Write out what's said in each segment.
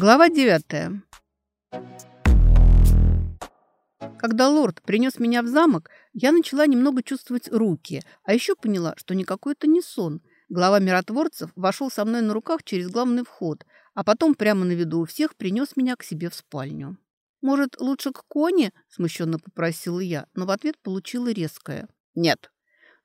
Глава 9. Когда лорд принес меня в замок, я начала немного чувствовать руки, а еще поняла, что никакой это не сон. Глава миротворцев вошел со мной на руках через главный вход, а потом прямо на виду у всех принес меня к себе в спальню. «Может, лучше к коне?» – смущенно попросила я, но в ответ получила резкое «нет».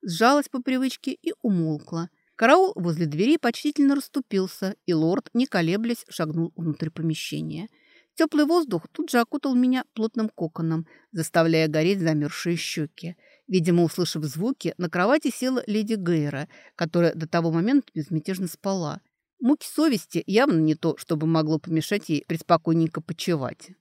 Сжалась по привычке и умолкла – Караул возле двери почтительно расступился, и лорд, не колеблясь, шагнул внутрь помещения. Теплый воздух тут же окутал меня плотным коконом, заставляя гореть замерзшие щеки. Видимо, услышав звуки, на кровати села леди Гейра, которая до того момента безмятежно спала. Муки совести явно не то, чтобы могло помешать ей преспокойненько почевать.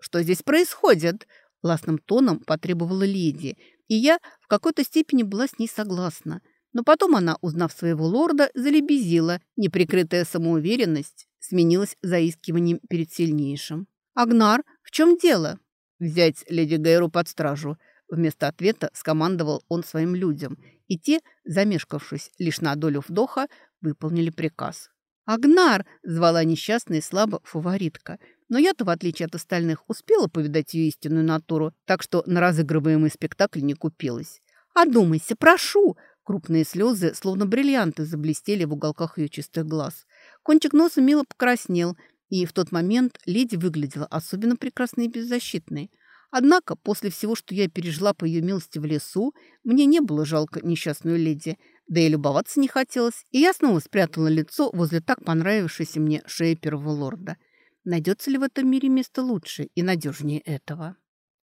«Что здесь происходит?» – властным тоном потребовала леди, и я в какой-то степени была с ней согласна – но потом она, узнав своего лорда, залебезила. Неприкрытая самоуверенность сменилась заискиванием перед сильнейшим. «Агнар, в чем дело?» «Взять леди Гейру под стражу», Вместо ответа скомандовал он своим людям, и те, замешкавшись лишь на долю вдоха, выполнили приказ. «Агнар!» – звала несчастная и слабо фаворитка. Но я-то, в отличие от остальных, успела повидать ее истинную натуру, так что на разыгрываемый спектакль не купилась. «Одумайся, прошу!» Крупные слезы, словно бриллианты, заблестели в уголках ее чистых глаз. Кончик носа мило покраснел, и в тот момент леди выглядела особенно прекрасной и беззащитной. Однако, после всего, что я пережила по ее милости в лесу, мне не было жалко несчастную леди, да и любоваться не хотелось, и я снова спрятала лицо возле так понравившейся мне шеи первого лорда. Найдется ли в этом мире место лучше и надежнее этого?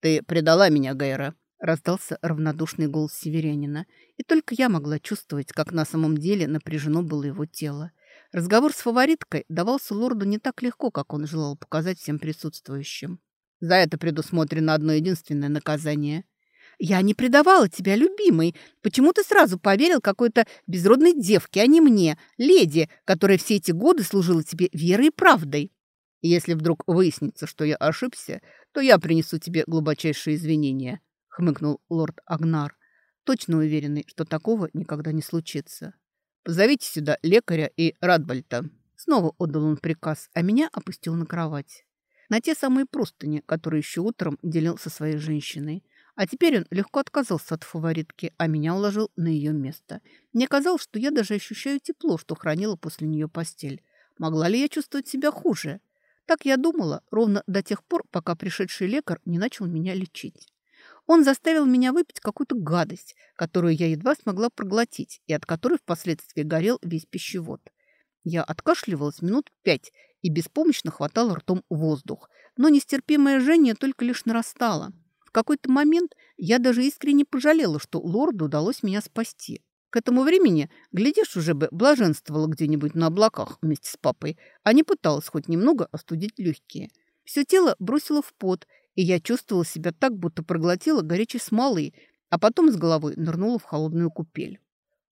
«Ты предала меня, Гайра», раздался равнодушный голос северянина. И только я могла чувствовать, как на самом деле напряжено было его тело. Разговор с фавориткой давался лорду не так легко, как он желал показать всем присутствующим. За это предусмотрено одно единственное наказание. «Я не предавала тебя, любимый. Почему ты сразу поверил какой-то безродной девке, а не мне, леди, которая все эти годы служила тебе верой и правдой?» «Если вдруг выяснится, что я ошибся, то я принесу тебе глубочайшие извинения», хмыкнул лорд Агнар, точно уверенный, что такого никогда не случится. «Позовите сюда лекаря и Радбальта». Снова отдал он приказ, а меня опустил на кровать. На те самые простыни, которые еще утром делил со своей женщиной. А теперь он легко отказался от фаворитки, а меня уложил на ее место. Мне казалось, что я даже ощущаю тепло, что хранила после нее постель. Могла ли я чувствовать себя хуже? Так я думала ровно до тех пор, пока пришедший лекарь не начал меня лечить. Он заставил меня выпить какую-то гадость, которую я едва смогла проглотить и от которой впоследствии горел весь пищевод. Я откашливалась минут пять и беспомощно хватала ртом воздух, но нестерпимое жжение только лишь нарастало. В какой-то момент я даже искренне пожалела, что лорду удалось меня спасти. К этому времени, глядишь, уже бы блаженствовала где-нибудь на облаках вместе с папой, а не пыталась хоть немного остудить легкие. Все тело бросило в пот, и я чувствовала себя так, будто проглотила горячей смолы, а потом с головой нырнула в холодную купель.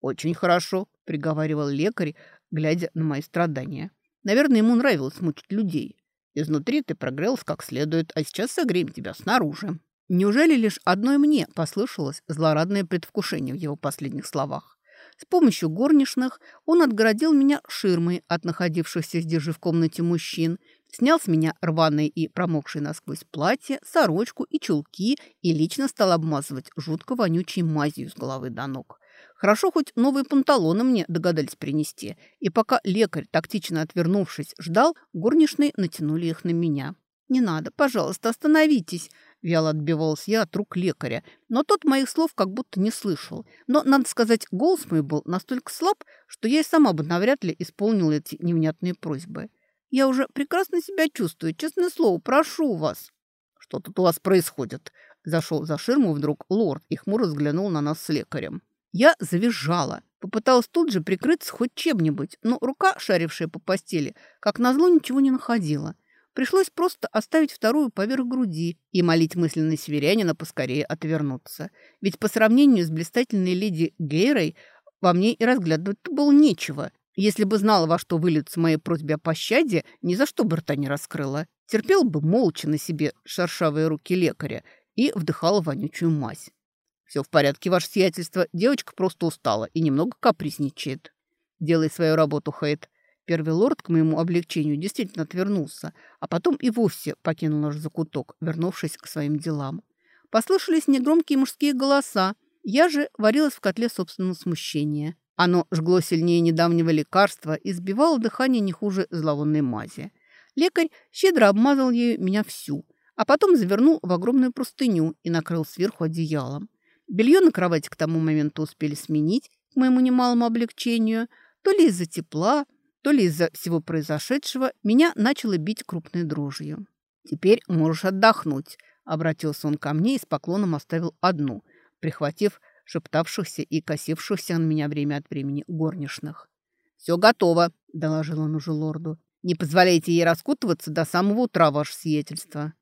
«Очень хорошо», — приговаривал лекарь, глядя на мои страдания. «Наверное, ему нравилось мучить людей. Изнутри ты прогрелась как следует, а сейчас согреем тебя снаружи». Неужели лишь одной мне послышалось злорадное предвкушение в его последних словах? С помощью горничных он отгородил меня ширмой от находившихся здесь в комнате мужчин Снял с меня рваное и промокшее насквозь платье, сорочку и чулки и лично стал обмазывать жутко вонючей мазью с головы до ног. Хорошо, хоть новые панталоны мне догадались принести. И пока лекарь, тактично отвернувшись, ждал, горничные натянули их на меня. «Не надо, пожалуйста, остановитесь!» Вяло отбивалась я от рук лекаря, но тот моих слов как будто не слышал. Но, надо сказать, голос мой был настолько слаб, что я и сама бы навряд ли исполнила эти невнятные просьбы. Я уже прекрасно себя чувствую, честное слово, прошу вас». «Что тут у вас происходит?» Зашел за ширму вдруг лорд и хмуро взглянул на нас с лекарем. Я завизжала. Попыталась тут же прикрыться хоть чем-нибудь, но рука, шарившая по постели, как назло ничего не находила. Пришлось просто оставить вторую поверх груди и молить мысленно северянина поскорее отвернуться. Ведь по сравнению с блистательной леди Гейрой во мне и разглядывать-то было нечего. Если бы знала, во что выльется моей просьбе о пощаде, ни за что бы рта не раскрыла. Терпела бы молча на себе шершавые руки лекаря и вдыхала вонючую мазь. «Все в порядке, ваше сиятельство. Девочка просто устала и немного капризничает». «Делай свою работу, Хейт», – Первый лорд к моему облегчению действительно отвернулся, а потом и вовсе покинул наш закуток, вернувшись к своим делам. Послышались негромкие мужские голоса. Я же варилась в котле собственного смущения. Оно жгло сильнее недавнего лекарства и сбивало дыхание не хуже зловонной мази. Лекарь щедро обмазал ею меня всю, а потом завернул в огромную простыню и накрыл сверху одеялом. Белье на кровати к тому моменту успели сменить, к моему немалому облегчению. То ли из-за тепла, то ли из-за всего произошедшего меня начало бить крупной дрожью. «Теперь можешь отдохнуть», — обратился он ко мне и с поклоном оставил одну, прихватив шептавшихся и косившихся на меня время от времени горничных. «Все готово», — доложил он уже лорду. «Не позволяйте ей раскутываться до самого утра, ваше сиятельство».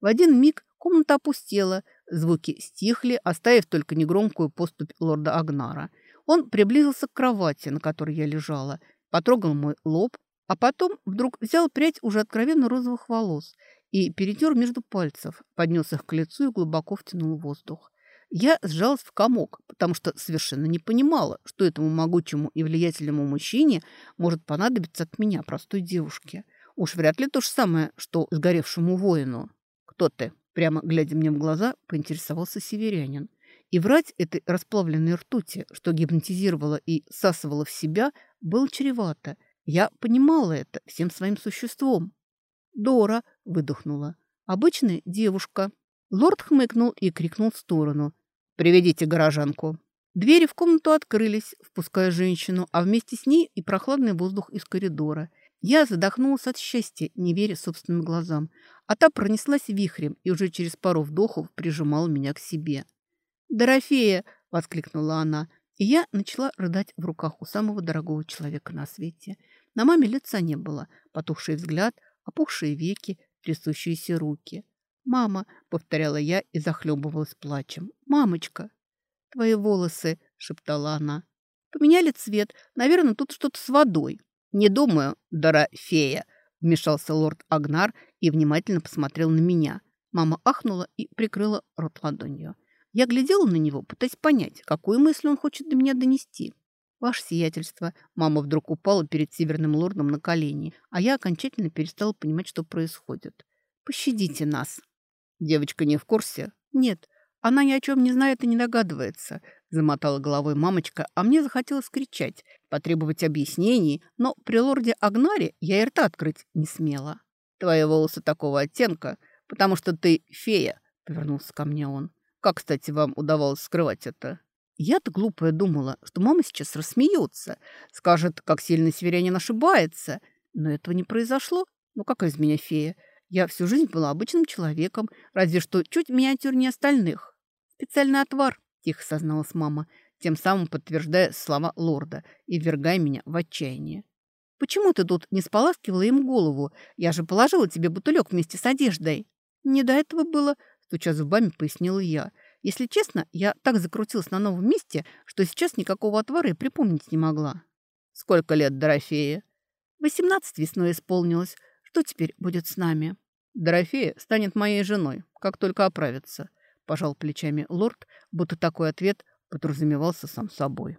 В один миг комната опустела, звуки стихли, оставив только негромкую поступь лорда Агнара. Он приблизился к кровати, на которой я лежала, потрогал мой лоб, а потом вдруг взял прядь уже откровенно розовых волос и перетер между пальцев, поднес их к лицу и глубоко втянул воздух. Я сжалась в комок, потому что совершенно не понимала, что этому могучему и влиятельному мужчине может понадобиться от меня, простой девушке. Уж вряд ли то же самое, что сгоревшему воину. «Кто ты?» Прямо глядя мне в глаза, поинтересовался северянин. И врать этой расплавленной ртути, что гипнотизировала и сасывала в себя, было чревато. Я понимала это всем своим существом. «Дора!» – выдохнула. «Обычная девушка». Лорд хмыкнул и крикнул в сторону. «Приведите горожанку». Двери в комнату открылись, впуская женщину, а вместе с ней и прохладный воздух из коридора. Я задохнулась от счастья, не веря собственным глазам, а та пронеслась вихрем и уже через пару вдохов прижимала меня к себе. «Дорофея!» – воскликнула она, и я начала рыдать в руках у самого дорогого человека на свете. На маме лица не было, потухший взгляд, опухшие веки, трясущиеся руки. «Мама!» – повторяла я и захлебывалась плачем. «Мамочка!» «Твои волосы!» – шептала она. «Поменяли цвет. Наверное, тут что-то с водой». «Не думаю, Дорофея», — вмешался лорд Агнар и внимательно посмотрел на меня. Мама ахнула и прикрыла рот ладонью. Я глядела на него, пытаясь понять, какую мысль он хочет до меня донести. «Ваше сиятельство!» Мама вдруг упала перед северным лордом на колени, а я окончательно перестала понимать, что происходит. «Пощадите нас!» Девочка не в курсе? Нет, она ни о чем не знает и не догадывается. Замотала головой мамочка, а мне захотелось кричать, потребовать объяснений, но при лорде Агнаре я и рта открыть не смела. «Твои волосы такого оттенка, потому что ты фея», — повернулся ко мне он. «Как, кстати, вам удавалось скрывать это?» Я-то глупая думала, что мама сейчас рассмеется, скажет, как сильно северянин ошибается. Но этого не произошло. Ну, какая из меня фея? Я всю жизнь была обычным человеком, разве что чуть миниатюрнее остальных. Специальный отвар, тихо созналась мама, тем самым подтверждая слова лорда и ввергая меня в отчаяние. «Почему ты тут не споласкивала им голову? Я же положила тебе бутылек вместе с одеждой». «Не до этого было», – стуча зубами, пояснила я. «Если честно, я так закрутилась на новом месте, что сейчас никакого отвара и припомнить не могла». «Сколько лет Дорофея?» «Восемнадцать весной исполнилось. Что теперь будет с нами?» «Дорофея станет моей женой, как только оправится», – пожал плечами лорд, будто такой ответ подразумевался сам собой.